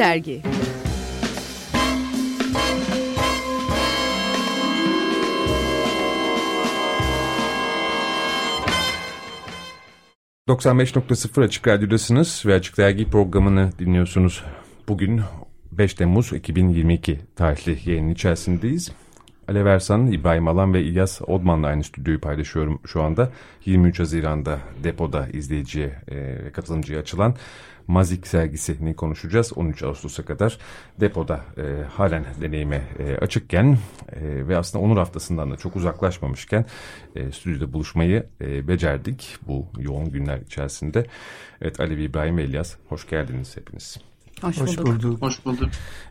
Dergi ...95.0 Açık Radyo'dasınız ve Açık Dergi programını dinliyorsunuz. Bugün 5 Temmuz 2022 tarihli yayının içerisindeyiz. Alev Ersan, İbrahim Alan ve İlyas Odman'la aynı stüdyoyu paylaşıyorum şu anda. 23 Haziran'da depoda izleyiciye e, katılımcıya açılan Mazik sergisini konuşacağız. 13 Ağustos'a kadar depoda e, halen deneyime e, açıkken e, ve aslında onur haftasından da çok uzaklaşmamışken e, stüdyoda buluşmayı e, becerdik bu yoğun günler içerisinde. Evet Alev İbrahim ve İlyas hoş geldiniz hepiniz. Hoş, Hoş bulduk. Hoş bulduk.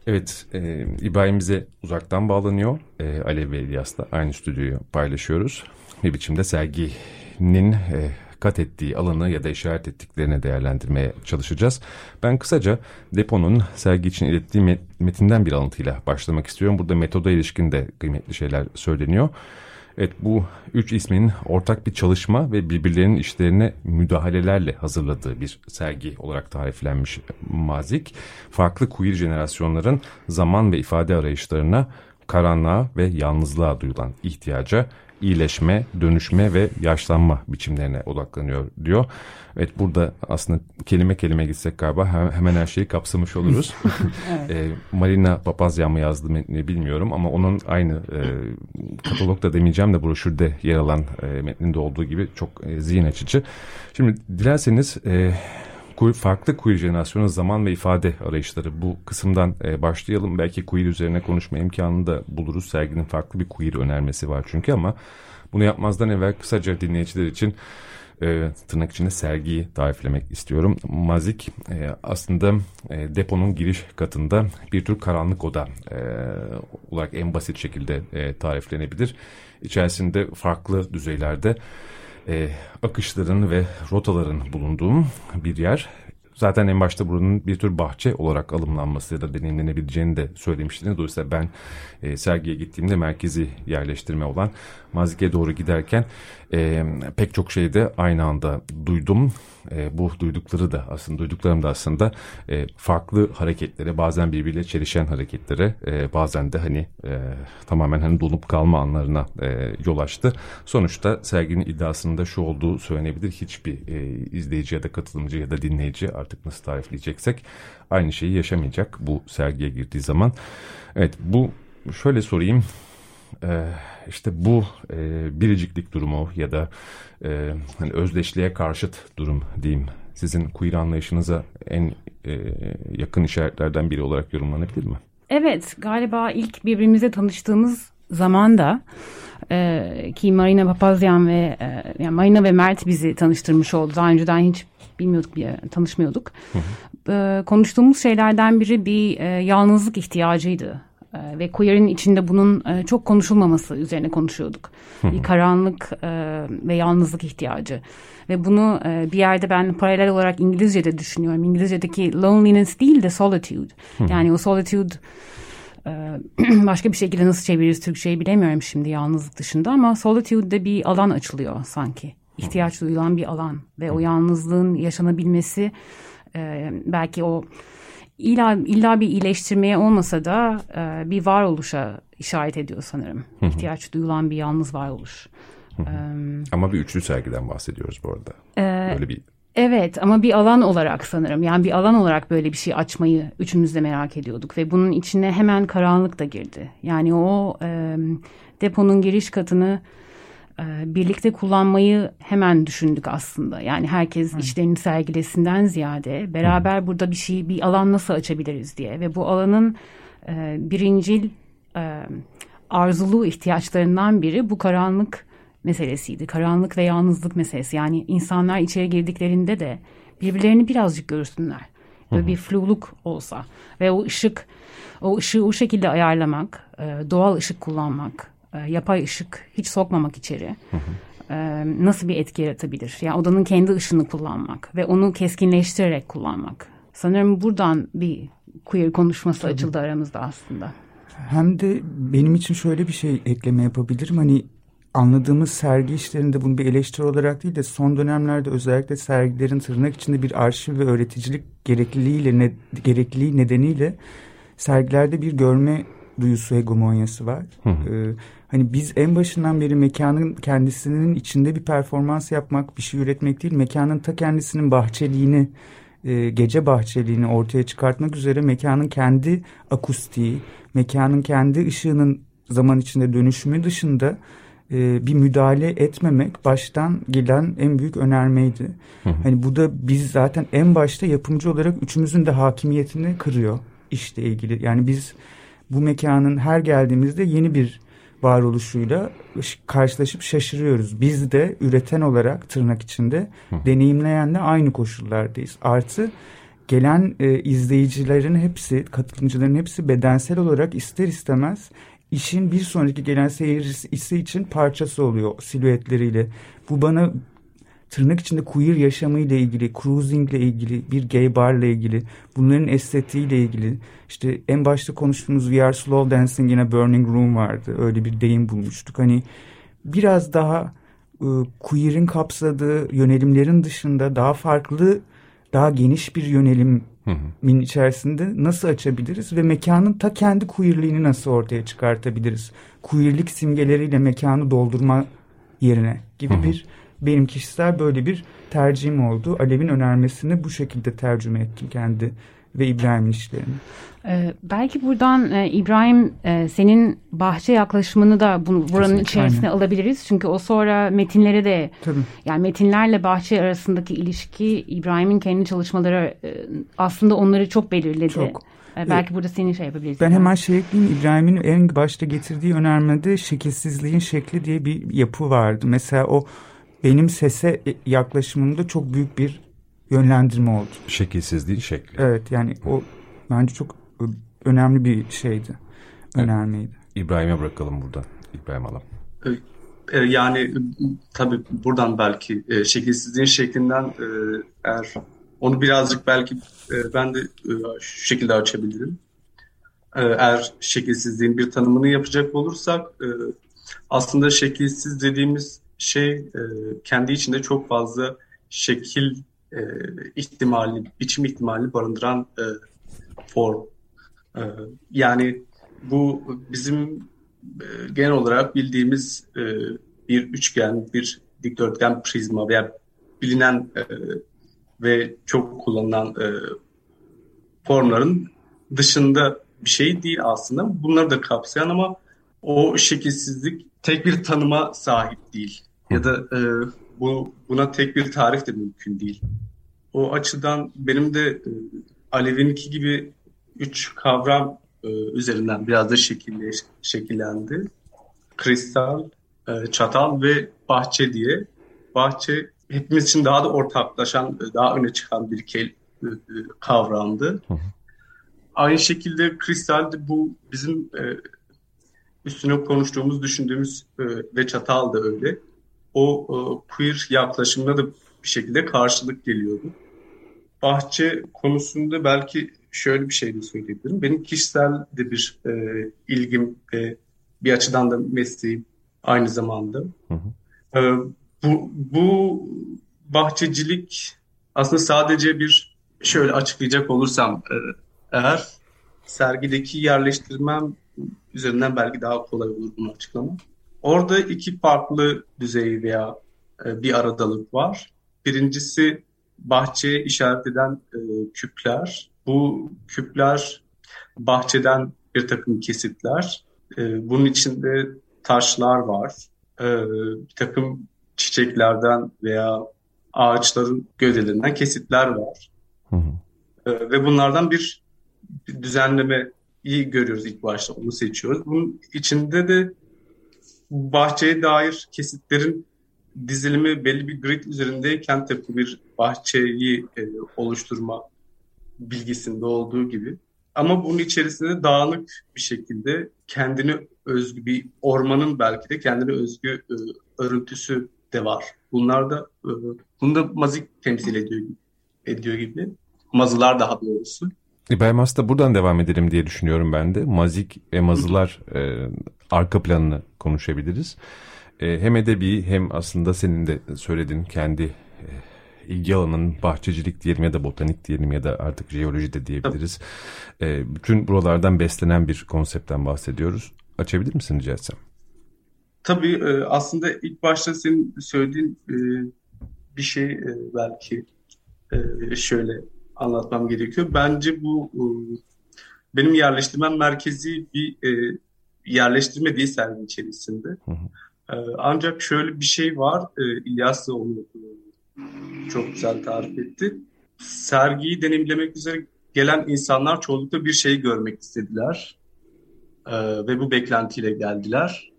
Evet, e, İbrahim bize uzaktan bağlanıyor. E, Alev ve İlyas'la aynı stüdyoyu paylaşıyoruz. Bir biçimde serginin e, kat ettiği alanı ya da işaret ettiklerini değerlendirmeye çalışacağız. Ben kısaca deponun sergi için ilettiği metinden bir alıntıyla başlamak istiyorum. Burada metoda ilişkin de kıymetli şeyler söyleniyor. Evet bu üç ismin ortak bir çalışma ve birbirlerinin işlerine müdahalelerle hazırladığı bir sergi olarak tariflenmiş Mazik. Farklı queer jenerasyonların zaman ve ifade arayışlarına, karanlığa ve yalnızlığa duyulan ihtiyaca iyileşme, dönüşme ve yaşlanma biçimlerine odaklanıyor diyor. Evet burada aslında kelime kelime gitsek galiba hemen her şeyi kapsamış oluruz. evet. e, Marina Papazyan mı yazdı metni bilmiyorum ama onun aynı e, katalogda demeyeceğim de broşürde yer alan e, metninde olduğu gibi çok e, zihin açıcı. Şimdi dilerseniz... E, farklı queer jenerasyonun zaman ve ifade arayışları bu kısımdan e, başlayalım. Belki queer üzerine konuşma imkanını da buluruz. Serginin farklı bir queer önermesi var çünkü ama bunu yapmazdan evvel kısaca dinleyiciler için e, tırnak içinde sergiyi tariflemek istiyorum. Mazik e, aslında e, deponun giriş katında bir tür karanlık oda e, olarak en basit şekilde e, tariflenebilir. İçerisinde farklı düzeylerde e, akışların ve rotaların bulunduğum bir yer. Zaten en başta buranın bir tür bahçe olarak alımlanması ya da deneyimlenebileceğini de söylemiştiniz. Dolayısıyla ben e, sergiye gittiğimde merkezi yerleştirme olan Mazik'e doğru giderken e, pek çok şeyde aynı anda duydum. E, bu duydukları da aslında duyduklarım da aslında e, farklı hareketlere bazen birbiriyle çelişen hareketlere e, bazen de hani e, tamamen hani donup kalma anlarına e, yol açtı. Sonuçta serginin iddiasında şu olduğu söylenebilir. Hiçbir e, izleyici ya da katılımcı ya da dinleyici artık nasıl tarifleyeceksek aynı şeyi yaşamayacak bu sergiye girdiği zaman. Evet bu şöyle sorayım e, işte bu e, biriciklik durumu ya da e, hani özdeşliğe karşıt durum diyeyim sizin queer anlayışınıza en e, yakın işaretlerden biri olarak yorumlanabilir mi? Evet galiba ilk birbirimize tanıştığımız zaman da e, ki Marina Papazyan ve e, yani Marina ve Mert bizi tanıştırmış oldu. Daha önceden hiç bilmiyorduk, bir, tanışmıyorduk. Hı hı. E, konuştuğumuz şeylerden biri bir e, yalnızlık ihtiyacıydı e, ve queer'in içinde bunun e, çok konuşulmaması üzerine konuşuyorduk. bir karanlık e, ve yalnızlık ihtiyacı. Ve bunu e, bir yerde ben paralel olarak İngilizce'de düşünüyorum. İngilizce'deki loneliness değil de solitude. yani o solitude e, başka bir şekilde nasıl çeviririz Türkçe'yi bilemiyorum şimdi yalnızlık dışında ama solitude'de bir alan açılıyor sanki. ihtiyaç duyulan bir alan ve o yalnızlığın yaşanabilmesi e, belki o illa, illa bir iyileştirmeye olmasa da e, bir varoluşa işaret ediyor sanırım. Hı hı. İhtiyaç duyulan bir yalnız varoluş. Hı hı. Ee, ama bir üçlü sergiden bahsediyoruz bu arada. E, Böyle bir Evet ama bir alan olarak sanırım yani bir alan olarak böyle bir şey açmayı üçümüz de merak ediyorduk ve bunun içine hemen karanlık da girdi. Yani o e, deponun giriş katını birlikte kullanmayı hemen düşündük aslında. Yani herkes Hı. işlerini sergilesinden ziyade beraber Hı. burada bir şey, bir alan nasıl açabiliriz diye ve bu alanın e, birincil e, arzulu ihtiyaçlarından biri bu karanlık meselesiydi. Karanlık ve yalnızlık meselesi. Yani insanlar içeri girdiklerinde de birbirlerini birazcık görsünler. Böyle Hı. bir fluluk olsa ve o ışık, o ışığı o şekilde ayarlamak, e, doğal ışık kullanmak, e, yapay ışık hiç sokmamak içeri. E, nasıl bir etki yaratabilir? Yani odanın kendi ışını kullanmak ve onu keskinleştirerek kullanmak. Sanırım buradan bir queer konuşması Tabii. açıldı aramızda aslında. Hem de benim için şöyle bir şey ekleme yapabilirim. Hani anladığımız sergi işlerinde bunu bir eleştiri olarak değil de son dönemlerde özellikle sergilerin tırnak içinde bir arşiv ve öğreticilik gerekliliğiyle ne, gerekliliği nedeniyle sergilerde bir görme duyusu hegemonyası var. Hı hı. Ee, hani biz en başından beri mekanın kendisinin içinde bir performans yapmak, bir şey üretmek değil, mekanın ta kendisinin bahçeliğini, e, gece bahçeliğini ortaya çıkartmak üzere mekanın kendi akustiği, mekanın kendi ışığının zaman içinde dönüşümü dışında e, bir müdahale etmemek baştan gelen en büyük önermeydi. Hı hı. Hani bu da biz zaten en başta yapımcı olarak üçümüzün de hakimiyetini kırıyor işle ilgili. Yani biz bu mekanın her geldiğimizde yeni bir varoluşuyla karşılaşıp şaşırıyoruz. Biz de üreten olarak tırnak içinde Hı. deneyimleyenle aynı koşullardayız. Artı gelen e, izleyicilerin hepsi, katılımcıların hepsi bedensel olarak ister istemez işin bir sonraki gelen seyircisi için parçası oluyor silüetleriyle. Bu bana tırnak içinde queer yaşamıyla ilgili, cruising ile ilgili, bir gay bar ile ilgili, bunların estetiğiyle ilgili. İşte en başta konuştuğumuz We Are Slow Dancing in a Burning Room vardı. Öyle bir deyim bulmuştuk. Hani biraz daha e, queer'in kapsadığı yönelimlerin dışında daha farklı, daha geniş bir yönelimin içerisinde nasıl açabiliriz ve mekanın ta kendi queerliğini nasıl ortaya çıkartabiliriz? Queerlik simgeleriyle mekanı doldurma yerine gibi hı hı. bir benim kişisel böyle bir tercihim oldu. Alev'in önermesini bu şekilde tercüme ettim kendi ve İbrahim'in işlerini. Ee, belki buradan e, İbrahim e, senin bahçe yaklaşımını da bu, buranın Kesinlikle, içerisine aynen. alabiliriz. Çünkü o sonra metinlere de Tabii. yani metinlerle bahçe arasındaki ilişki İbrahim'in kendi çalışmaları e, aslında onları çok belirledi. Çok. E, belki burada senin şey yapabilirsin. Ben hemen şey ekleyeyim. İbrahim'in en başta getirdiği önermede şekilsizliğin şekli diye bir yapı vardı. Mesela o benim sese yaklaşımımda çok büyük bir yönlendirme oldu. Şekilsizliğin şekli. Evet yani o bence çok önemli bir şeydi. Önermeydi. Evet. İbrahim'e bırakalım buradan. İbrahim Alam. E, yani tabii buradan belki e, şekilsizliğin şeklinden e, eğer onu birazcık belki ben de şu şekilde açabilirim. Eğer şekilsizliğin bir tanımını yapacak olursak aslında şekilsiz dediğimiz şey e, kendi içinde çok fazla şekil e, ihtimali, biçim ihtimali barındıran e, form. E, yani bu bizim e, genel olarak bildiğimiz e, bir üçgen, bir dikdörtgen prizma veya bilinen e, ve çok kullanılan e, formların dışında bir şey değil aslında. Bunları da kapsayan ama o şekilsizlik tek bir tanıma sahip değil. Ya da e, bu buna tek bir tarif de mümkün değil. O açıdan benim de e, Alev'inki gibi üç kavram e, üzerinden biraz da şekille, şekillendi. Kristal, e, çatal ve bahçe diye. Bahçe hepimiz için daha da ortaklaşan, e, daha öne çıkan bir kel, e, e kavramdı. Hı hı. Aynı şekilde kristal de bu bizim e, üstüne konuştuğumuz, düşündüğümüz e, ve çatal da öyle o e, queer yaklaşımına da bir şekilde karşılık geliyordu. Bahçe konusunda belki şöyle bir şey de söyleyebilirim. Benim kişisel de bir e, ilgim ve bir açıdan da mesleğim aynı zamanda. Hı hı. E, bu, bu bahçecilik aslında sadece bir şöyle açıklayacak olursam e, eğer sergideki yerleştirmem üzerinden belki daha kolay olur bunu açıklamak. Orada iki farklı düzey veya e, bir aradalık var. Birincisi bahçeye işaret eden e, küpler. Bu küpler bahçeden bir takım kesitler. E, bunun içinde taşlar var. E, bir takım çiçeklerden veya ağaçların gövdelerinden kesitler var. Hı hı. E, ve bunlardan bir, bir düzenleme iyi görüyoruz ilk başta onu seçiyoruz. Bunun içinde de bahçeye dair kesitlerin dizilimi belli bir grid üzerindeyken tabii bir bahçeyi e, oluşturma bilgisinde olduğu gibi. Ama bunun içerisinde dağınık bir şekilde kendini özgü bir ormanın belki de kendine özgü e, örüntüsü de var. Bunlar da e, bunu da mazik temsil ediyor, ediyor gibi. Mazılar daha doğrusu. İbrahim aslında buradan devam edelim diye düşünüyorum ben de. Mazik ve mazılar e, arka planını konuşabiliriz. e, hem edebi hem aslında senin de söylediğin kendi e, ilgi alanının bahçecilik diyelim ya da botanik diyelim ya da artık jeoloji de diyebiliriz. E, bütün buralardan beslenen bir konseptten bahsediyoruz. Açabilir misin rica etsem? Tabii e, aslında ilk başta senin söylediğin e, bir şey e, belki şöyle anlatmam gerekiyor. Bence bu benim yerleştirmem merkezi bir yerleştirme değil sergi içerisinde. Hı hı. Ancak şöyle bir şey var. İlyas da onu çok güzel tarif etti. Sergiyi deneyimlemek üzere gelen insanlar çoğunlukla bir şey görmek istediler. Ve bu beklentiyle geldiler.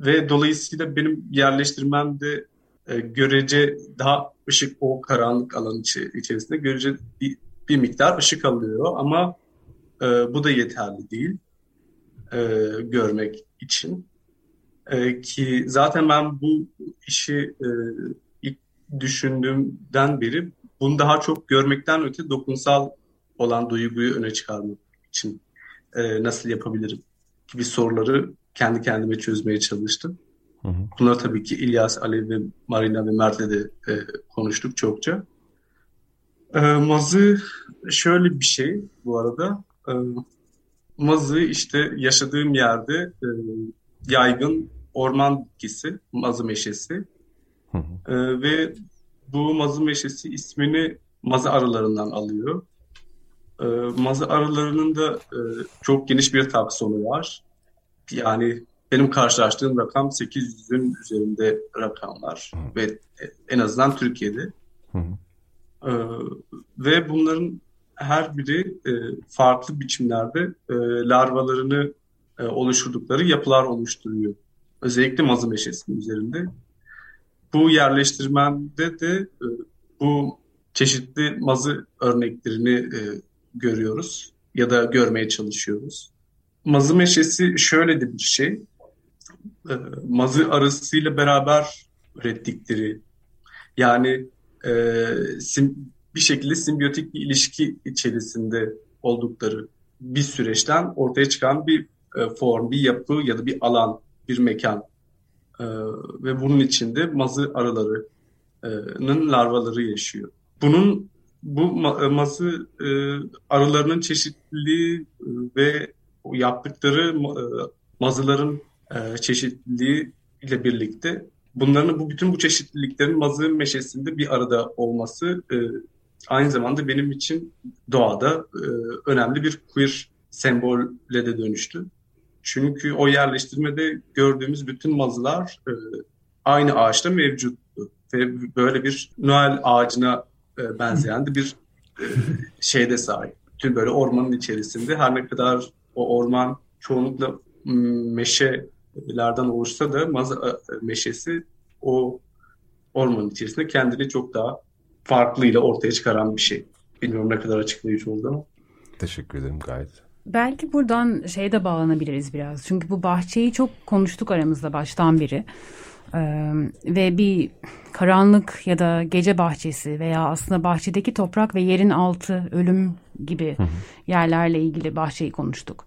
Ve dolayısıyla benim yerleştirmemde e, görece daha ışık o karanlık alan içi, içerisinde görece bir, bir miktar ışık alıyor ama e, bu da yeterli değil e, görmek için. E, ki zaten ben bu işi e, ilk düşündüğümden beri bunu daha çok görmekten öte dokunsal olan duyguyu öne çıkarmak için e, nasıl yapabilirim gibi soruları kendi kendime çözmeye çalıştım. Hı hı. Bunları tabii ki İlyas, Ali ve Marina ve Mert'le de e, konuştuk çokça. E, mazı şöyle bir şey bu arada. E, mazı işte yaşadığım yerde e, yaygın orman bitkisi, mazı meşesi. Hı hı. E, ve bu mazı meşesi ismini mazı arılarından alıyor. E, mazı arılarının da e, çok geniş bir taksonu var. Yani benim karşılaştığım rakam 800'ün üzerinde rakamlar Hı. ve en azından Türkiye'de. Hı. Ee, ve bunların her biri e, farklı biçimlerde e, larvalarını e, oluşturdukları yapılar oluşturuyor. Özellikle mazı meşesinin üzerinde. Bu yerleştirmende de e, bu çeşitli mazı örneklerini e, görüyoruz ya da görmeye çalışıyoruz. Mazı meşesi şöyle de bir şey. E, mazı arısıyla beraber ürettikleri yani e, sim, bir şekilde simbiyotik bir ilişki içerisinde oldukları bir süreçten ortaya çıkan bir e, form, bir yapı ya da bir alan, bir mekan e, ve bunun içinde mazı arılarının larvaları yaşıyor. Bunun bu e, mazı e, arılarının çeşitliliği e, ve yaptıkları e, mazıların e, çeşitliliği ile birlikte bunların bu bütün bu çeşitliliklerin mazı meşesinde bir arada olması e, aynı zamanda benim için doğada önemli bir queer sembolle de dönüştü. Çünkü o yerleştirmede gördüğümüz bütün mazılar aynı ağaçta mevcuttu. Ve böyle bir Noel ağacına benzeyen de bir şeyde sahip. Tüm böyle ormanın içerisinde her ne kadar o orman çoğunlukla meşelerden oluşsa da maza e, meşesi o ormanın içerisinde kendini çok daha farklıyla ortaya çıkaran bir şey. Bilmiyorum ne kadar açıklayıcı oldu ama. Teşekkür ederim gayet. Belki buradan şeye de bağlanabiliriz biraz. Çünkü bu bahçeyi çok konuştuk aramızda baştan beri. Ee, ve bir karanlık ya da gece bahçesi veya aslında bahçedeki toprak ve yerin altı ölüm gibi yerlerle ilgili bahçeyi konuştuk.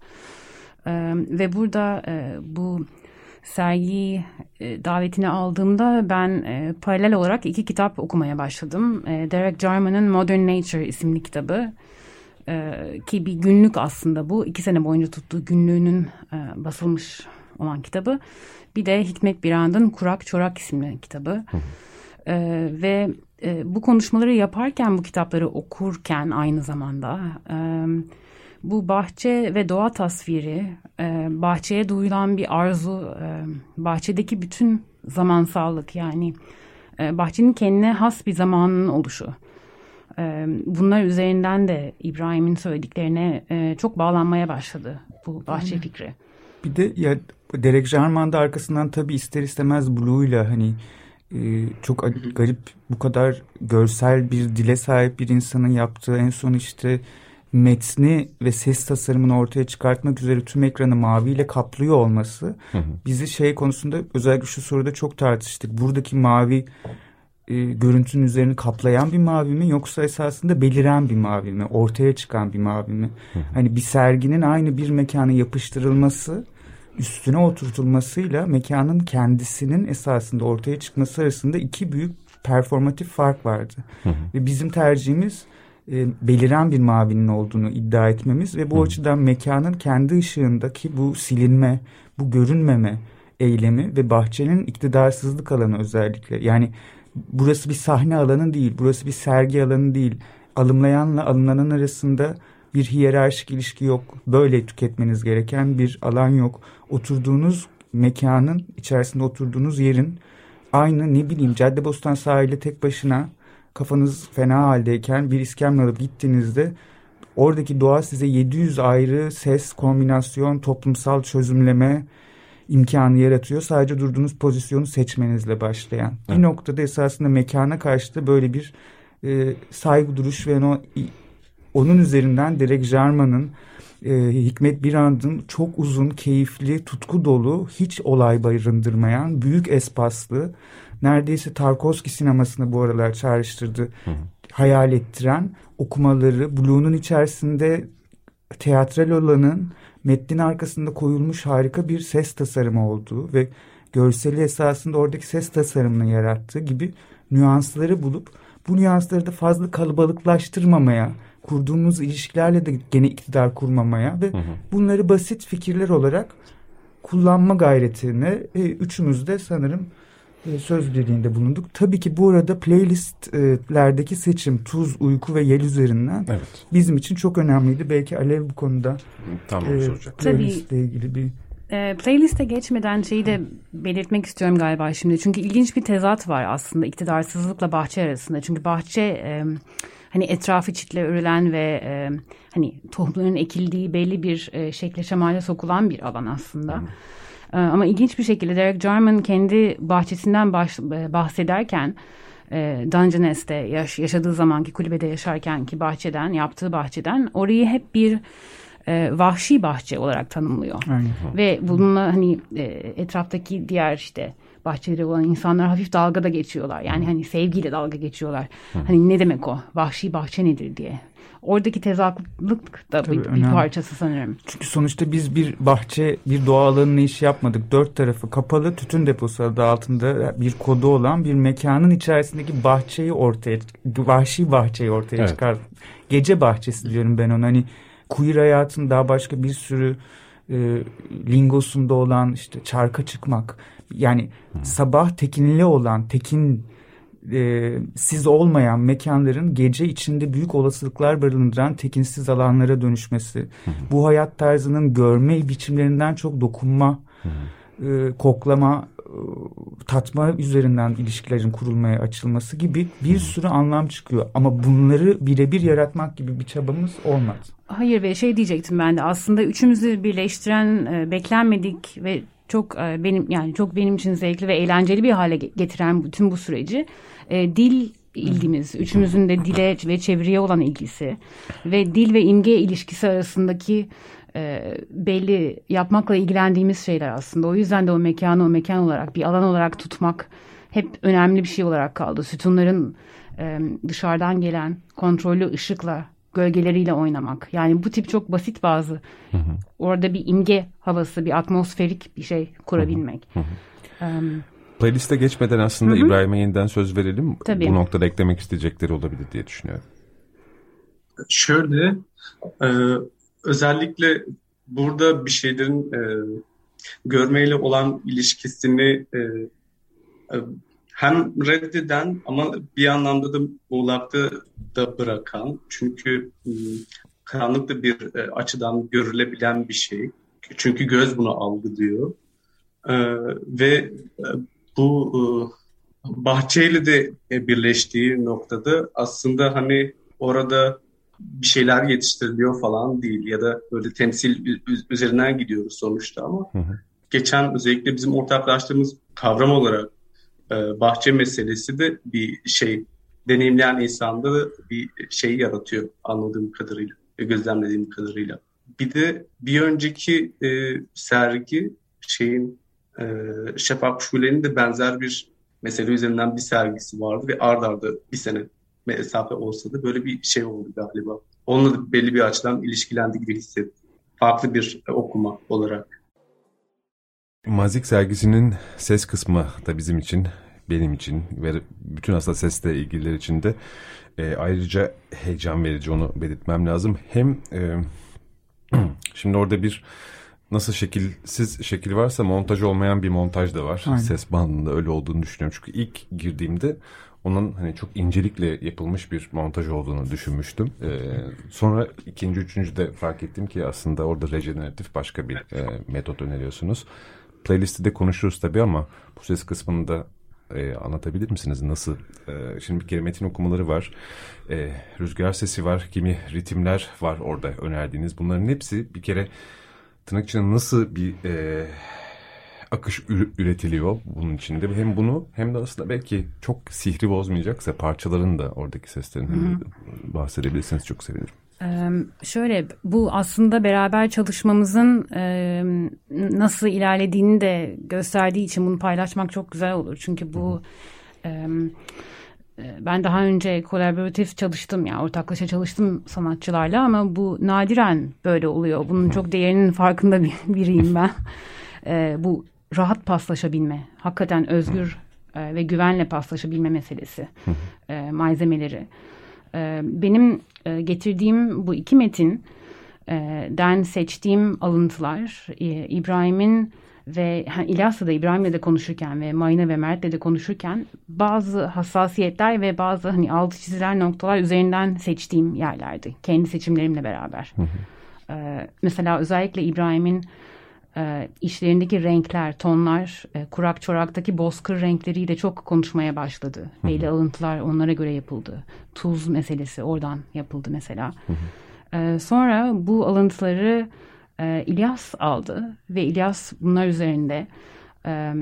Ee, ve burada e, bu sergi e, davetini aldığımda ben e, paralel olarak iki kitap okumaya başladım. E, Derek Jarman'ın Modern Nature isimli kitabı e, ki bir günlük aslında bu. iki sene boyunca tuttuğu günlüğünün e, basılmış olan kitabı. Bir de Hikmet Birand'ın Kurak Çorak isimli kitabı. E, ve e, bu konuşmaları yaparken bu kitapları okurken aynı zamanda e, bu bahçe ve doğa tasviri e, bahçeye duyulan bir arzu e, bahçedeki bütün zamansallık yani e, bahçenin kendine has bir zamanının oluşu. E, bunlar üzerinden de İbrahim'in söylediklerine e, çok bağlanmaya başladı bu bahçe fikri. Bir de ya Derek Jarman da arkasından tabii ister istemez Blue'yla hani e, çok garip bu kadar görsel bir dile sahip bir insanın yaptığı en son işte metni ve ses tasarımını ortaya çıkartmak üzere tüm ekranı maviyle kaplıyor olması hı hı. bizi şey konusunda özellikle şu soruda çok tartıştık. Buradaki mavi e, görüntünün üzerini kaplayan bir mavi mi yoksa esasında beliren bir mavi mi? Ortaya çıkan bir mavi mi? Hı hı. Hani bir serginin aynı bir mekana yapıştırılması üstüne oturtulmasıyla mekanın kendisinin esasında ortaya çıkması arasında iki büyük performatif fark vardı. Hı hı. Ve bizim tercihimiz e, beliren bir mavinin olduğunu iddia etmemiz ve bu hı. açıdan mekanın kendi ışığındaki bu silinme, bu görünmeme eylemi ve bahçenin iktidarsızlık alanı özellikle. Yani burası bir sahne alanı değil, burası bir sergi alanı değil. Alımlayanla alınanan arasında bir hiyerarşik ilişki yok. Böyle tüketmeniz gereken bir alan yok. Oturduğunuz mekanın içerisinde oturduğunuz yerin aynı ne bileyim Caddebostan sahili tek başına kafanız fena haldeyken bir iskemle alıp gittiğinizde oradaki doğa size 700 ayrı ses, kombinasyon, toplumsal çözümleme imkanı yaratıyor. Sadece durduğunuz pozisyonu seçmenizle başlayan. Evet. Bir noktada esasında mekana karşı da böyle bir e, saygı duruş ve o, onun üzerinden Derek Jarman'ın e, Hikmet Birand'ın çok uzun, keyifli, tutku dolu, hiç olay barındırmayan, büyük espaslı, neredeyse Tarkovski sinemasını bu aralar çağrıştırdı. Hı hı. Hayal ettiren okumaları, Blue'nun içerisinde teatral olanın metnin arkasında koyulmuş harika bir ses tasarımı olduğu ve görseli esasında oradaki ses tasarımını yarattığı gibi nüansları bulup bu nüansları da fazla kalabalıklaştırmamaya, kurduğumuz ilişkilerle de gene iktidar kurmamaya ve hı hı. bunları basit fikirler olarak kullanma gayretine e, üçümüz de sanırım söz birliğinde bulunduk. Tabii ki bu arada playlistlerdeki seçim tuz, uyku ve yel üzerinden evet. bizim için çok önemliydi. Belki Alev bu konuda Tam e, soracak. playlistle ilgili bir e, playliste geçmeden şeyi de belirtmek istiyorum galiba şimdi. Çünkü ilginç bir tezat var aslında iktidarsızlıkla bahçe arasında. Çünkü bahçe e, hani etrafı çitle örülen ve e, hani tohumların ekildiği belli bir e, şekle şemale sokulan bir alan aslında. Hmm. E, ama ilginç bir şekilde Derek Jarman kendi bahçesinden baş, e, bahsederken e, Dungeness'te yaş, yaşadığı zamanki kulübede yaşarken ki bahçeden yaptığı bahçeden orayı hep bir e, vahşi bahçe olarak tanımlıyor. Aynen. Ve bununla hani e, etraftaki diğer işte bahçeleri olan insanlar hafif dalga da geçiyorlar. Yani hani sevgiyle dalga geçiyorlar. Hı. Hani ne demek o? Vahşi bahçe nedir diye. Oradaki tezatlık da bir, bir parçası sanırım. Çünkü sonuçta biz bir bahçe, bir doğa alanını iş yapmadık. Dört tarafı kapalı tütün deposu adı altında bir kodu olan bir mekanın içerisindeki bahçeyi ortaya, vahşi bahçeyi ortaya evet. çıkar. Gece bahçesi diyorum ben ona. Hani queer hayatın daha başka bir sürü e, lingosunda olan işte çarka çıkmak yani hmm. sabah tekinli olan tekin e, siz olmayan mekanların gece içinde büyük olasılıklar barındıran tekinsiz alanlara dönüşmesi bu hayat tarzının görme biçimlerinden çok dokunma e, koklama e, tatma üzerinden ilişkilerin kurulmaya açılması gibi bir sürü anlam çıkıyor. Ama bunları birebir yaratmak gibi bir çabamız olmadı. Hayır ve şey diyecektim ben de aslında üçümüzü birleştiren e, beklenmedik ve çok e, benim yani çok benim için zevkli ve eğlenceli bir hale getiren bütün bu süreci e, dil ilgimiz, üçümüzün de dile ve çeviriye olan ilgisi ve dil ve imge ilişkisi arasındaki e, belli yapmakla ilgilendiğimiz şeyler aslında. O yüzden de o mekanı o mekan olarak bir alan olarak tutmak hep önemli bir şey olarak kaldı. Sütunların e, dışarıdan gelen kontrollü ışıkla gölgeleriyle oynamak. Yani bu tip çok basit bazı hı hı. orada bir imge havası, bir atmosferik bir şey kurabilmek. Hı hı. Um, Playliste geçmeden aslında İbrahim'e yeniden söz verelim. Tabii. Bu noktada eklemek isteyecekleri olabilir diye düşünüyorum. Şöyle, e, özellikle burada bir şeylerin e, görmeyle olan ilişkisini e, e, hem reddeden ama bir anlamda da muğlakta da bırakan çünkü karanlık da bir e, açıdan görülebilen bir şey. Çünkü göz bunu algılıyor. E, ve e, bu e, bahçeyle de birleştiği noktada aslında hani orada bir şeyler yetiştiriliyor falan değil ya da böyle temsil üzerinden gidiyoruz sonuçta ama hı hı. geçen özellikle bizim ortaklaştığımız kavram olarak e, bahçe meselesi de bir şey deneyimleyen insanda da bir şey yaratıyor anladığım kadarıyla ve gözlemlediğim kadarıyla. Bir de bir önceki e, sergi şeyin e, Şafak Şule'nin de benzer bir mesele üzerinden bir sergisi vardı ve ard arda bir sene mesafe olsa da böyle bir şey oldu galiba. Onunla da belli bir açıdan ilişkilendi gibi hissettim. Farklı bir okuma olarak. Mazik sergisinin ses kısmı da bizim için, benim için ve bütün aslında sesle ilgililer için de e, ayrıca heyecan verici onu belirtmem lazım. Hem e, şimdi orada bir nasıl şekilsiz şekil varsa montaj olmayan bir montaj da var. Aynen. Ses bandında öyle olduğunu düşünüyorum. Çünkü ilk girdiğimde onun hani çok incelikle yapılmış bir montaj olduğunu düşünmüştüm. Ee, sonra ikinci, üçüncü de fark ettim ki aslında orada rejeneratif başka bir e, metot öneriyorsunuz. Playlisti de konuşuruz tabii ama bu ses kısmını da e, anlatabilir misiniz? Nasıl? E, şimdi bir kere metin okumaları var. E, rüzgar sesi var. Kimi ritimler var orada önerdiğiniz. Bunların hepsi bir kere tırnak içinde nasıl bir e, akış üretiliyor bunun içinde. Hem bunu hem de aslında belki çok sihri bozmayacaksa parçaların da oradaki seslerini bahsedebilirseniz çok sevinirim. Ee, şöyle bu aslında beraber çalışmamızın e, nasıl ilerlediğini de gösterdiği için bunu paylaşmak çok güzel olur. Çünkü bu e, ben daha önce kolaboratif çalıştım yani ortaklaşa çalıştım sanatçılarla ama bu nadiren böyle oluyor. Bunun çok değerinin farkında bir, biriyim ben. E, bu rahat paslaşabilme, hakikaten özgür e, ve güvenle paslaşabilme meselesi, e, malzemeleri. E, benim e, getirdiğim bu iki metin den seçtiğim alıntılar İbrahim'in ve yani İlyas'la da İbrahim'le de konuşurken ve Mayna ve Mert'le de konuşurken bazı hassasiyetler ve bazı hani altı çiziler noktalar üzerinden seçtiğim yerlerdi. Kendi seçimlerimle beraber. Hı hı. Ee, mesela özellikle İbrahim'in e, işlerindeki renkler, tonlar, e, kurak çoraktaki bozkır renkleriyle çok konuşmaya başladı. Hı hı. Belli alıntılar onlara göre yapıldı. Tuz meselesi oradan yapıldı mesela. Hı hı. E, sonra bu alıntıları e, İlyas aldı ve İlyas bunlar üzerinde e,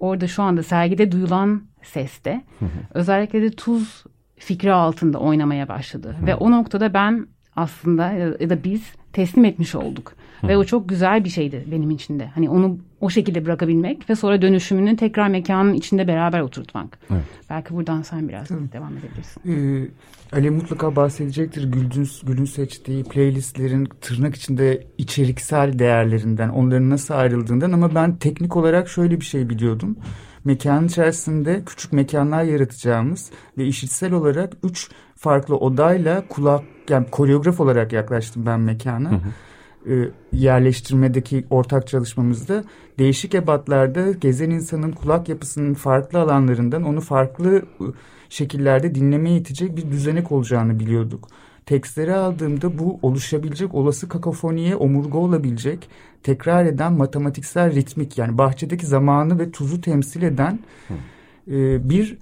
orada şu anda sergide duyulan seste özellikle de tuz fikri altında oynamaya başladı. Hı. Ve o noktada ben aslında ya da biz teslim etmiş olduk. Hı. Ve o çok güzel bir şeydi benim için de. Hani onu o şekilde bırakabilmek ve sonra dönüşümünü tekrar mekanın içinde beraber oturtmak. Evet. Belki buradan sen biraz Tabii. devam edebilirsin. Ee, Ali mutlaka bahsedecektir Gül'ün, Gül'ün seçtiği playlistlerin tırnak içinde içeriksel değerlerinden, onların nasıl ayrıldığından ama ben teknik olarak şöyle bir şey biliyordum. Mekanın içerisinde küçük mekanlar yaratacağımız ve işitsel olarak üç farklı odayla kulak yani koreograf olarak yaklaştım ben mekana. Hı hı e, yerleştirmedeki ortak çalışmamızda değişik ebatlarda gezen insanın kulak yapısının farklı alanlarından onu farklı e, şekillerde dinlemeye itecek bir düzenek olacağını biliyorduk. Tekstleri aldığımda bu oluşabilecek olası kakofoniye omurga olabilecek tekrar eden matematiksel ritmik yani bahçedeki zamanı ve tuzu temsil eden e, bir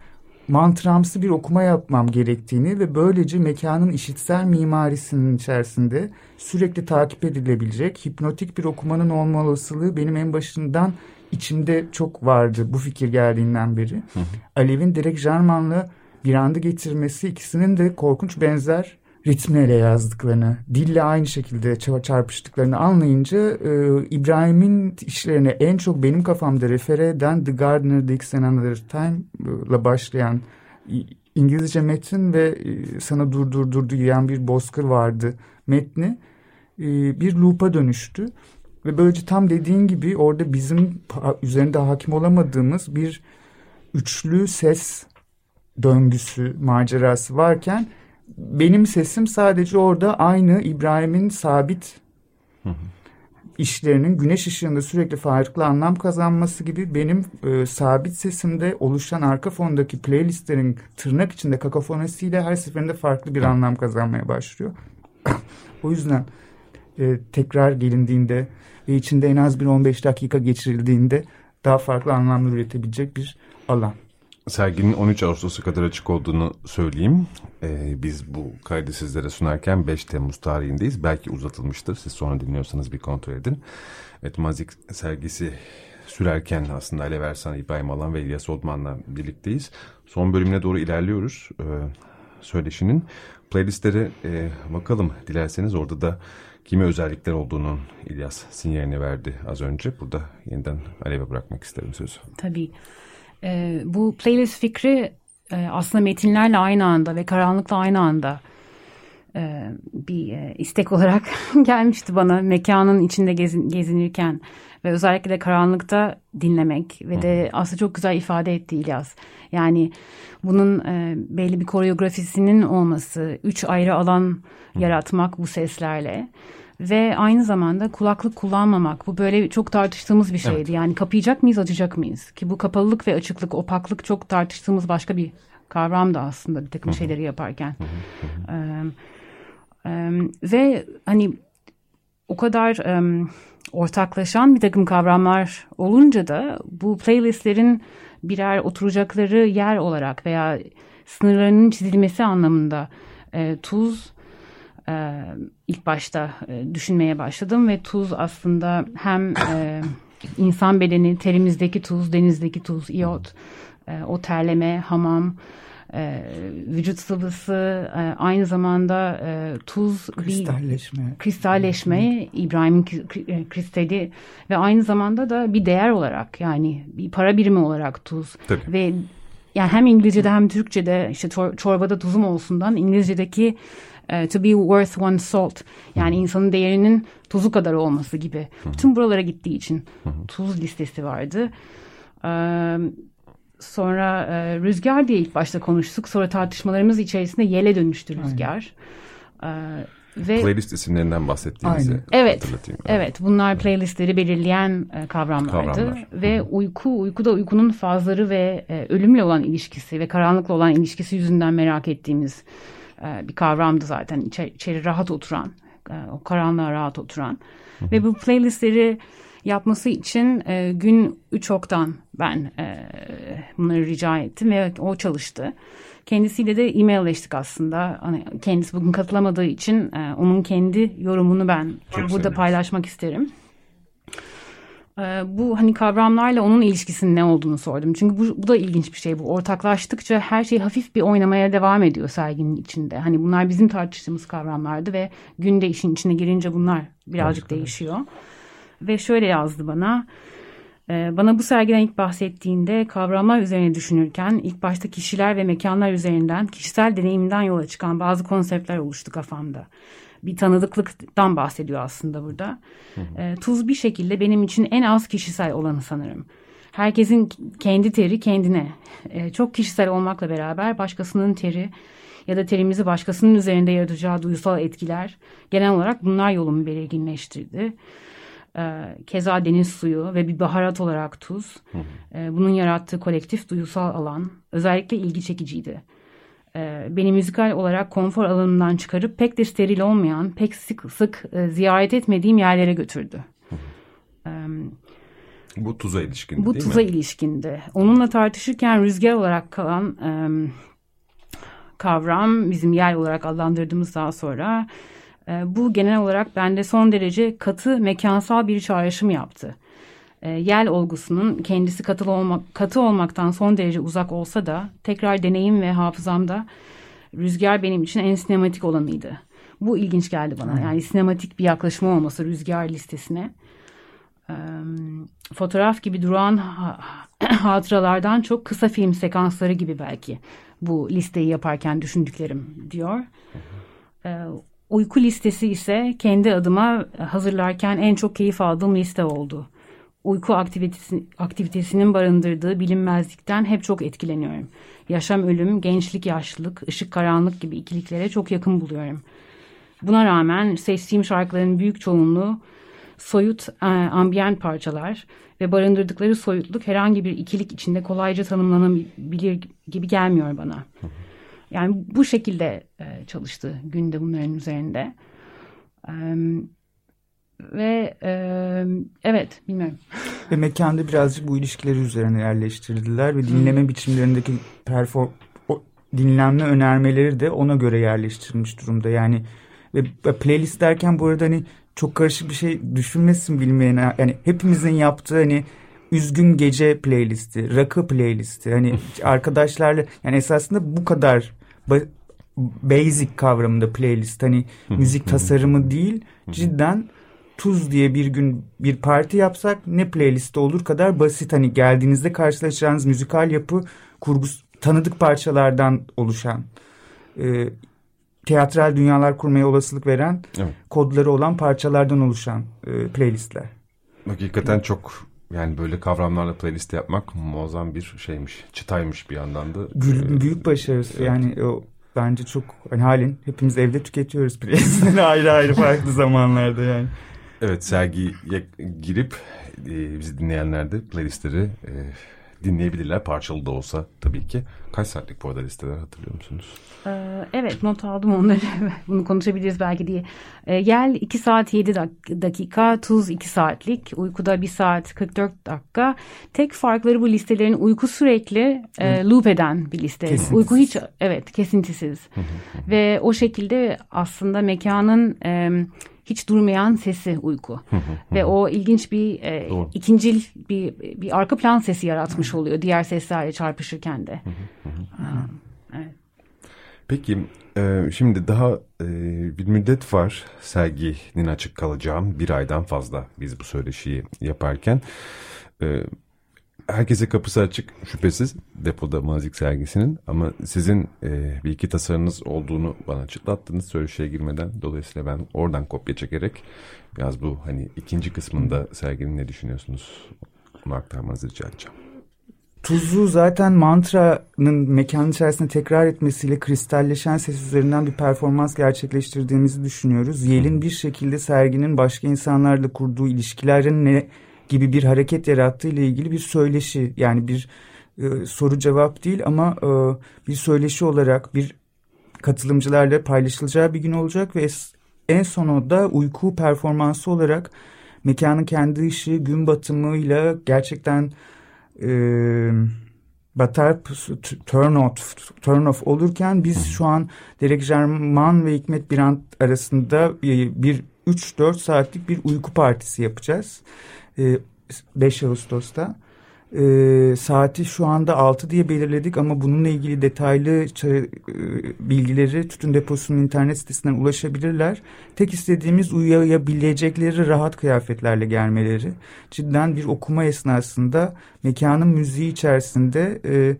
mantramsı bir okuma yapmam gerektiğini ve böylece mekanın işitsel mimarisinin içerisinde sürekli takip edilebilecek hipnotik bir okumanın olma olasılığı benim en başından içimde çok vardı bu fikir geldiğinden beri. Hı hı. Alev'in direkt Jarman'la bir anda getirmesi ikisinin de korkunç benzer ritmeyle yazdıklarını, dille aynı şekilde çarpıştıklarını anlayınca e, İbrahim'in işlerine en çok benim kafamda refere eden The Gardener, The X Another Time'la başlayan İngilizce metin ve e, sana dur dur dur diyen bir bozkır vardı metni e, bir loop'a dönüştü. Ve böylece tam dediğin gibi orada bizim üzerinde hakim olamadığımız bir üçlü ses döngüsü, macerası varken benim sesim sadece orada aynı İbrahim'in sabit işlerinin güneş ışığında sürekli farklı anlam kazanması gibi benim e, sabit sesimde oluşan arka fondaki playlistlerin tırnak içinde kakofonisiyle her seferinde farklı bir anlam kazanmaya başlıyor. o yüzden e, tekrar gelindiğinde ve içinde en az bir 15 dakika geçirildiğinde daha farklı anlamlar üretebilecek bir alan. Serginin 13 Ağustos'a kadar açık olduğunu söyleyeyim. Ee, biz bu kaydı sizlere sunarken 5 Temmuz tarihindeyiz. Belki uzatılmıştır. Siz sonra dinliyorsanız bir kontrol edin. Evet Mazik sergisi sürerken aslında Alev Ersan, İbrahim Alan ve İlyas Odman'la birlikteyiz. Son bölümüne doğru ilerliyoruz e, söyleşinin. Playlistlere e, bakalım dilerseniz orada da kimi özellikler olduğunu İlyas sinyalini verdi az önce. Burada yeniden Alev'e bırakmak isterim sözü. Tabii. E, bu playlist fikri e, aslında metinlerle aynı anda ve karanlıkla aynı anda e, bir e, istek olarak gelmişti bana mekanın içinde gezin, gezinirken ve özellikle de karanlıkta dinlemek ve de aslında çok güzel ifade etti İlyas. Yani bunun e, belli bir koreografisinin olması, üç ayrı alan yaratmak bu seslerle ve aynı zamanda kulaklık kullanmamak. Bu böyle çok tartıştığımız bir şeydi. Evet. Yani kapayacak mıyız, açacak mıyız? Ki bu kapalılık ve açıklık, opaklık çok tartıştığımız başka bir kavram da aslında bir takım şeyleri yaparken. Ee, e, ve hani o kadar e, ortaklaşan bir takım kavramlar olunca da bu playlistlerin birer oturacakları yer olarak veya sınırlarının çizilmesi anlamında e, tuz e, ilk başta e, düşünmeye başladım ve tuz aslında hem e, insan bedeni terimizdeki tuz, denizdeki tuz, iot, e, o terleme, hamam, e, vücut sıvısı e, aynı zamanda e, tuz kristalleşme. bir, kristalleşme İbrahim'in e, kristali ve aynı zamanda da bir değer olarak yani bir para birimi olarak tuz. Tabii. ve yani hem İngilizce'de hem Türkçe'de işte çorbada tuzum olsundan İngilizce'deki uh, to be worth one salt yani insanın değerinin tuzu kadar olması gibi. Bütün buralara gittiği için tuz listesi vardı. Um, Sonra e, rüzgar diye ilk başta konuştuk. Sonra tartışmalarımız içerisinde yele dönüştü rüzgar. E, ve Playlist isimlerinden bahsettiğinizi Aynen. evet, hatırlatayım. Evet, bunlar playlistleri belirleyen e, kavramlardı. Kavramlar. Ve Hı. uyku, uykuda uykunun fazları ve e, ölümle olan ilişkisi ve karanlıkla olan ilişkisi yüzünden merak ettiğimiz e, bir kavramdı zaten. İçeri, rahat oturan, e, o karanlığa rahat oturan. Hı. Ve bu playlistleri yapması için e, gün 3 oktan ben e, bunları rica ettim ve o çalıştı. Kendisiyle de e-mailleştik aslında. Hani kendisi bugün katılamadığı için e, onun kendi yorumunu ben Çok burada sevindim. paylaşmak isterim. E, bu hani kavramlarla onun ilişkisinin ne olduğunu sordum. Çünkü bu, bu da ilginç bir şey. Bu ortaklaştıkça her şey hafif bir oynamaya devam ediyor serginin içinde. Hani bunlar bizim tartıştığımız kavramlardı ve günde işin içine girince bunlar birazcık Başka değişiyor. Evet ve şöyle yazdı bana. Ee, bana bu sergiden ilk bahsettiğinde kavramlar üzerine düşünürken ilk başta kişiler ve mekanlar üzerinden kişisel deneyimden yola çıkan bazı konseptler oluştu kafamda. Bir tanıdıklıktan bahsediyor aslında burada. Hı hı. E, tuz bir şekilde benim için en az kişisel olanı sanırım. Herkesin kendi teri kendine. E, çok kişisel olmakla beraber başkasının teri ya da terimizi başkasının üzerinde yaratacağı duysal etkiler genel olarak bunlar yolumu belirginleştirdi. Ee, keza deniz suyu ve bir baharat olarak tuz. Hı hı. Ee, bunun yarattığı kolektif duygusal alan özellikle ilgi çekiciydi. Ee, beni müzikal olarak konfor alanından çıkarıp pek de steril olmayan, pek sık sık e, ziyaret etmediğim yerlere götürdü. Hı. Bu tuza ilişkindi Bu değil tuza mi? ilişkindi. Onunla tartışırken rüzgar olarak kalan kavram bizim yer olarak adlandırdığımız daha sonra e, bu genel olarak bende son derece katı mekansal bir çağrışım yaptı. E, yel olgusunun kendisi katı, olmak, katı olmaktan son derece uzak olsa da tekrar deneyim ve hafızamda rüzgar benim için en sinematik olanıydı. Bu ilginç geldi bana. Yani sinematik bir yaklaşım olması rüzgar listesine. E, fotoğraf gibi duran hatıralardan çok kısa film sekansları gibi belki bu listeyi yaparken düşündüklerim diyor. Uyku listesi ise kendi adıma hazırlarken en çok keyif aldığım liste oldu. Uyku aktivitesi, aktivitesinin barındırdığı bilinmezlikten hep çok etkileniyorum. Yaşam ölüm, gençlik yaşlılık, ışık karanlık gibi ikiliklere çok yakın buluyorum. Buna rağmen seçtiğim şarkıların büyük çoğunluğu soyut e, ambient parçalar ve barındırdıkları soyutluk herhangi bir ikilik içinde kolayca tanımlanabilir gibi gelmiyor bana. Yani bu şekilde e, çalıştı günde bunların üzerinde. E, ve e, evet bilmiyorum. Ve mekanda birazcık bu ilişkileri üzerine yerleştirdiler ve dinleme hmm. biçimlerindeki perform o, dinlenme önermeleri de ona göre yerleştirilmiş durumda. Yani ve, playlist derken bu arada hani çok karışık bir şey düşünmesin bilmeyen yani hepimizin yaptığı hani üzgün gece playlisti, rakı playlisti. Hani arkadaşlarla yani esasında bu kadar basic kavramında playlist hani müzik tasarımı değil cidden tuz diye bir gün bir parti yapsak ne playlisti olur kadar basit hani geldiğinizde karşılaşacağınız müzikal yapı kurgusu tanıdık parçalardan oluşan e, teatral dünyalar kurmaya olasılık veren evet. kodları olan parçalardan oluşan e, playlistler. Hakikaten çok yani böyle kavramlarla playlist yapmak muazzam bir şeymiş, çıtaymış bir yandan da. Gül, büyük başarısı evet. yani o bence çok hani halin hepimiz evde tüketiyoruz playlistleri ayrı ayrı farklı zamanlarda yani. Evet sergiye girip e, bizi dinleyenler de playlistleri e, dinleyebilirler. Parçalı da olsa tabii ki. Kaç saatlik bu arada listeler hatırlıyor musunuz? Ee, evet not aldım onları. Bunu konuşabiliriz belki diye. Ee, Yel 2 saat 7 dakika, Tuz 2 saatlik, Uykuda 1 saat 44 dakika. Tek farkları bu listelerin uyku sürekli e, loop eden bir liste. Kesintisiz. Uyku hiç evet kesintisiz. Ve o şekilde aslında mekanın... E, hiç durmayan sesi uyku. Ve o ilginç bir e, ikincil bir bir arka plan sesi yaratmış oluyor diğer seslerle çarpışırken de. evet. Peki e, şimdi daha e, bir müddet var serginin açık kalacağım bir aydan fazla biz bu söyleşiyi yaparken. E, herkese kapısı açık şüphesiz depoda mazik sergisinin ama sizin e, bir iki tasarınız olduğunu bana açıklattınız söyleşiye girmeden. Dolayısıyla ben oradan kopya çekerek biraz bu hani ikinci kısmında serginin ne düşünüyorsunuz bunu aktarmanızı rica edeceğim. Tuzu zaten mantranın mekanın içerisinde tekrar etmesiyle kristalleşen ses üzerinden bir performans gerçekleştirdiğimizi düşünüyoruz. Yel'in bir şekilde serginin başka insanlarla kurduğu ilişkilerin ne gibi bir hareket yarattığı ile ilgili bir söyleşi yani bir e, soru cevap değil ama e, bir söyleşi olarak bir katılımcılarla paylaşılacağı bir gün olacak ve en sonunda uyku performansı olarak mekanın kendi ışığı gün batımıyla gerçekten e, batar turn off, turn off olurken biz şu an Derek Jarman ve Hikmet Birant arasında bir 3-4 saatlik bir uyku partisi yapacağız. 5 e, Ağustos'ta. E, saati şu anda 6 diye belirledik ama bununla ilgili detaylı e, bilgileri Tütün Deposu'nun internet sitesinden ulaşabilirler. Tek istediğimiz uyuyabilecekleri rahat kıyafetlerle gelmeleri. Cidden bir okuma esnasında mekanın müziği içerisinde e,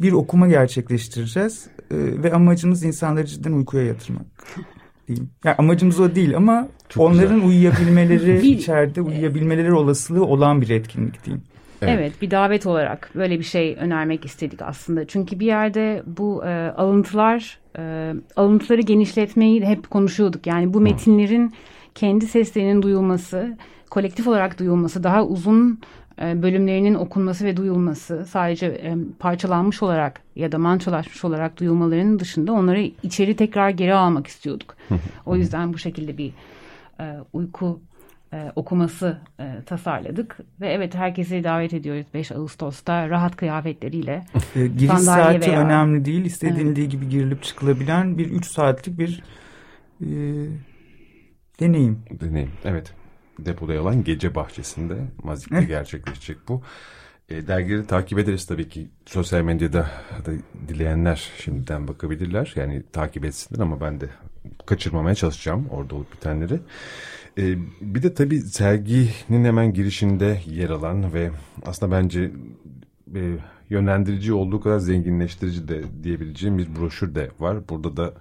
bir okuma gerçekleştireceğiz. E, ve amacımız insanları cidden uykuya yatırmak diyeyim. Yani amacımız o değil ama Çok onların güzel. uyuyabilmeleri içeride uyuyabilmeleri olasılığı olan bir etkinlik diyeyim. Evet. evet bir davet olarak böyle bir şey önermek istedik aslında. Çünkü bir yerde bu e, alıntılar e, alıntıları genişletmeyi hep konuşuyorduk. Yani bu metinlerin kendi seslerinin duyulması, kolektif olarak duyulması, daha uzun e, bölümlerinin okunması ve duyulması sadece e, parçalanmış olarak ya da mançalaşmış olarak duyulmalarının dışında onları içeri tekrar geri almak istiyorduk. o yüzden bu şekilde bir e, uyku okuması tasarladık ve evet herkesi davet ediyoruz 5 Ağustos'ta rahat kıyafetleriyle. Giriş saati veya... önemli değil istediğindiği evet. gibi girilip çıkılabilen bir 3 saatlik bir e, deneyim. Deneyim evet depoda olan Gece Bahçesi'nde Mazik'te gerçekleşecek bu. E, dergileri takip ederiz tabii ki. Sosyal medyada da dileyenler şimdiden bakabilirler. Yani takip etsinler ama ben de kaçırmamaya çalışacağım orada olup bitenleri. E, bir de tabii serginin hemen girişinde yer alan ve aslında bence e, yönlendirici olduğu kadar zenginleştirici de diyebileceğim bir broşür de var. Burada da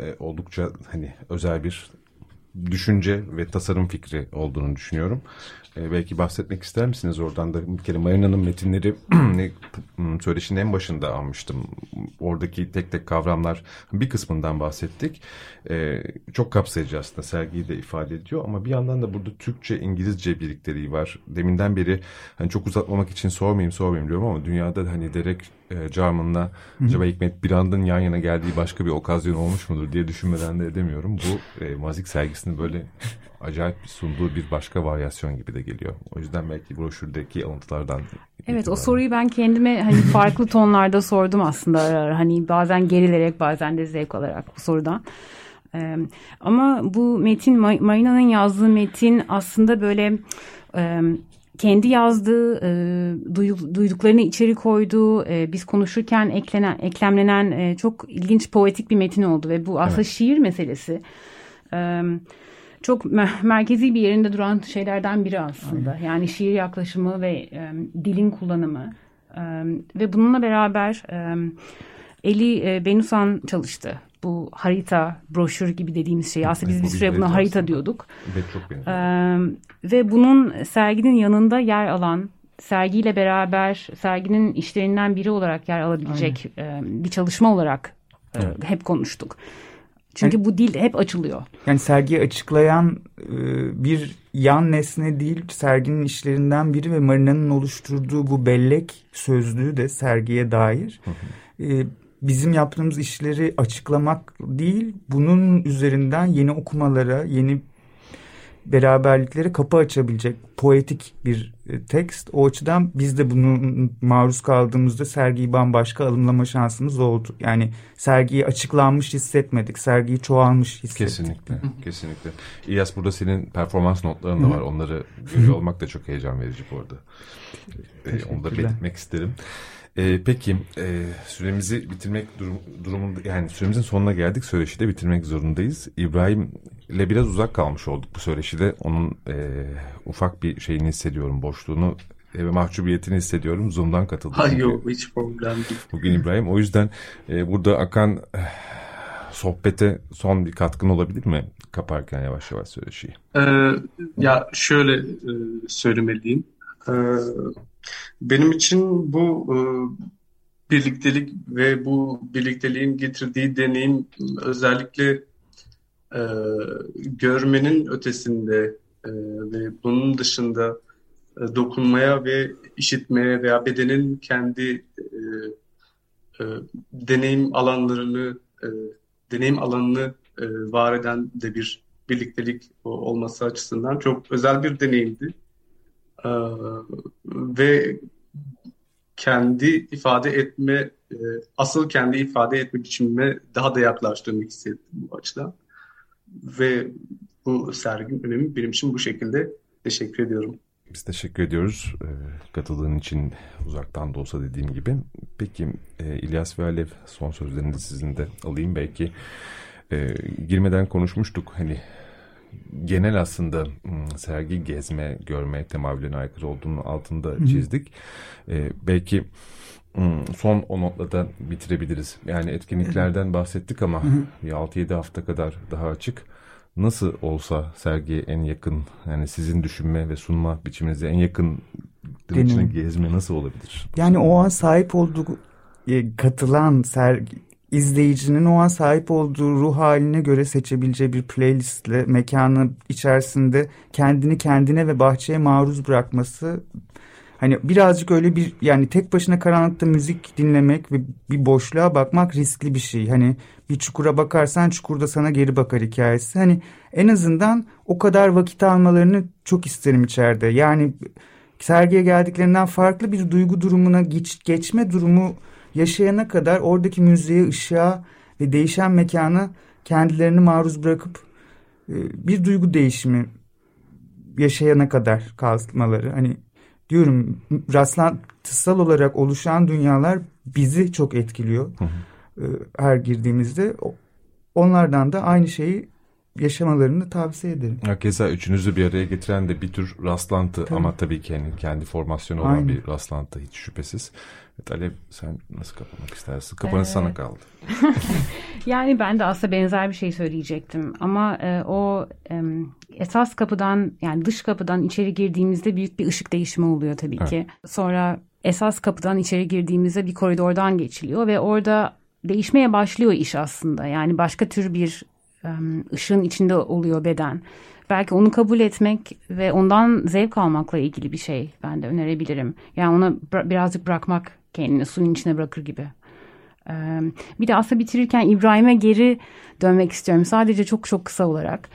e, oldukça hani özel bir düşünce ve tasarım fikri olduğunu düşünüyorum. E, belki bahsetmek ister misiniz oradan da bir kere Marina'nın metinleri söyleşinin en başında almıştım. Oradaki tek tek kavramlar bir kısmından bahsettik. E, çok kapsayıcı aslında sergiyi de ifade ediyor ama bir yandan da burada Türkçe, İngilizce birlikteliği var. Deminden beri hani çok uzatmamak için sormayayım sormayayım diyorum ama dünyada hani Derek e, Jarman'la acaba Hikmet Birand'ın yan yana geldiği başka bir okazyon olmuş mudur diye düşünmeden de edemiyorum. Bu e, Mazik sergisini böyle acayip bir sunduğu bir başka varyasyon gibi de geliyor. O yüzden belki broşürdeki alıntılardan Evet o soruyu ben kendime hani farklı tonlarda sordum aslında ara ara. Hani bazen gerilerek bazen de zevk alarak bu sorudan. Ee, ama bu metin Marina'nın yazdığı metin aslında böyle e, kendi yazdığı e, duyduklarını içeri koyduğu e, biz konuşurken eklenen eklemlenen e, çok ilginç poetik bir metin oldu ve bu aslında evet. şiir meselesi. Evet çok merkezi bir yerinde duran şeylerden biri aslında. Aynen. Yani şiir yaklaşımı ve e, dilin kullanımı e, ve bununla beraber e, Eli e, Benusan çalıştı bu harita, broşür gibi dediğimiz şey. Aslında biz bir süre buna harita aslında. diyorduk. Evet çok benziyor. Ee, ve bunun serginin yanında yer alan, sergiyle beraber serginin işlerinden biri olarak yer alabilecek e, bir çalışma olarak evet. hep konuştuk. Çünkü yani, bu dil hep açılıyor. Yani sergiyi açıklayan e, bir yan nesne değil, serginin işlerinden biri ve Marina'nın oluşturduğu bu bellek sözlüğü de sergiye dair. Hı hı. E, bizim yaptığımız işleri açıklamak değil, bunun üzerinden yeni okumalara, yeni beraberliklere kapı açabilecek poetik bir e, tekst. O açıdan biz de bunu maruz kaldığımızda sergiyi bambaşka alımlama şansımız oldu. Yani sergiyi açıklanmış hissetmedik. Sergiyi çoğalmış hissettik. Kesinlikle. kesinlikle. İlyas burada senin performans notların da var. Onları görüyor olmak da çok heyecan verici bu arada. Ee, onu da belirtmek isterim. E, peki e, süremizi bitirmek durum, durumunda yani süremizin sonuna geldik. Söyleşi de bitirmek zorundayız. İbrahim ile biraz uzak kalmış olduk bu söyleşide. Onun e, ufak bir şeyini hissediyorum, boşluğunu ve mahcubiyetini hissediyorum. Zoom'dan katıldım. Hayır yok hiç problem değil. Bugün İbrahim. O yüzden e, burada akan e, sohbete son bir katkın olabilir mi? Kaparken yavaş yavaş söyleşiyi. Ee, ya şöyle e, söylemeliyim. Ee, benim için bu e, birliktelik ve bu birlikteliğin getirdiği deneyim özellikle e, görmenin ötesinde e, ve bunun dışında e, dokunmaya ve işitmeye veya bedenin kendi e, e, deneyim alanlarını e, deneyim alanını e, var eden de bir birliktelik olması açısından çok özel bir deneyimdi. Ee, ve kendi ifade etme e, asıl kendi ifade etme biçimime daha da yaklaştığımı hissettim bu açıdan. Ve bu serginin önemi benim için bu şekilde. Teşekkür ediyorum. Biz teşekkür ediyoruz e, katıldığın için uzaktan da olsa dediğim gibi. Peki e, İlyas ve Alev son sözlerini de sizin de alayım. Belki e, girmeden konuşmuştuk hani genel aslında sergi gezme, görme temayülüne aykırı olduğunu altında çizdik. Ee, belki son o notla da bitirebiliriz. Yani etkinliklerden bahsettik ama 6-7 hafta kadar daha açık. Nasıl olsa sergiye en yakın yani sizin düşünme ve sunma biçiminize en yakın içine gezme nasıl olabilir? Yani o an sahip olduğu e, katılan sergi izleyicinin o an sahip olduğu ruh haline göre seçebileceği bir playlistle mekanı içerisinde kendini kendine ve bahçeye maruz bırakması hani birazcık öyle bir yani tek başına karanlıkta müzik dinlemek ve bir boşluğa bakmak riskli bir şey. Hani bir çukura bakarsan çukurda sana geri bakar hikayesi. Hani en azından o kadar vakit almalarını çok isterim içeride. Yani sergiye geldiklerinden farklı bir duygu durumuna geç, geçme durumu yaşayana kadar oradaki müziğe, ışığa ve değişen mekana kendilerini maruz bırakıp e, bir duygu değişimi yaşayana kadar kalmaları. Hani diyorum rastlantısal olarak oluşan dünyalar bizi çok etkiliyor. Hı hı. E, her girdiğimizde onlardan da aynı şeyi yaşamalarını tavsiye ederim. Keza üçünüzü bir araya getiren de bir tür rastlantı tabii. ama tabii ki yani kendi formasyonu olan Aynen. bir rastlantı hiç şüphesiz. Evet Alev sen nasıl kapamak istersin? Kapanış ee, sana kaldı. yani ben de aslında benzer bir şey söyleyecektim ama e, o e, esas kapıdan yani dış kapıdan içeri girdiğimizde büyük bir ışık değişimi oluyor tabii evet. ki. Sonra esas kapıdan içeri girdiğimizde bir koridordan geçiliyor ve orada değişmeye başlıyor iş aslında. Yani başka tür bir ışığın içinde oluyor beden. Belki onu kabul etmek ve ondan zevk almakla ilgili bir şey ben de önerebilirim. Yani ona birazcık bırakmak kendini suyun içine bırakır gibi. Bir de aslında bitirirken İbrahim'e geri dönmek istiyorum. Sadece çok çok kısa olarak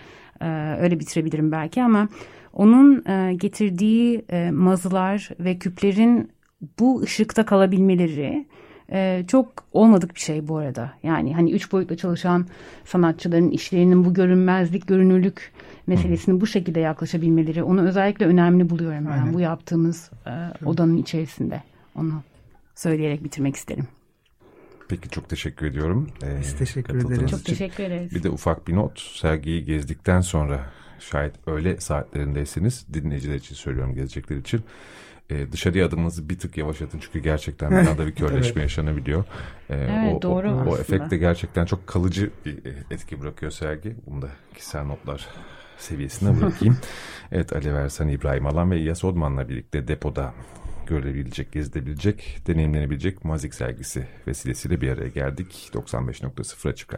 öyle bitirebilirim belki ama onun getirdiği mazılar ve küplerin bu ışıkta kalabilmeleri e, çok olmadık bir şey bu arada. Yani hani üç boyutlu çalışan sanatçıların işlerinin bu görünmezlik, görünürlük meselesini bu şekilde yaklaşabilmeleri onu özellikle önemli buluyorum ben Aynen. bu yaptığımız e, odanın içerisinde. Onu söyleyerek bitirmek isterim. Peki çok teşekkür ediyorum. Ee, Biz teşekkür ederiz. Çok teşekkür ederiz. Bir de ufak bir not. Sergiyi gezdikten sonra şayet öğle saatlerindeyseniz dinleyiciler için söylüyorum gelecekler için e, dışarıya adımınızı bir tık yavaşlatın çünkü gerçekten binada bir körleşme evet. yaşanabiliyor. E, evet o, doğru o, o efekt de gerçekten çok kalıcı bir e, etki bırakıyor sergi. Bunu da kişisel notlar seviyesine bırakayım. evet Ali Versan, İbrahim Alan ve İyas Odman'la birlikte depoda görülebilecek, gezilebilecek, deneyimlenebilecek Mazik sergisi vesilesiyle bir araya geldik. 95.0 açık.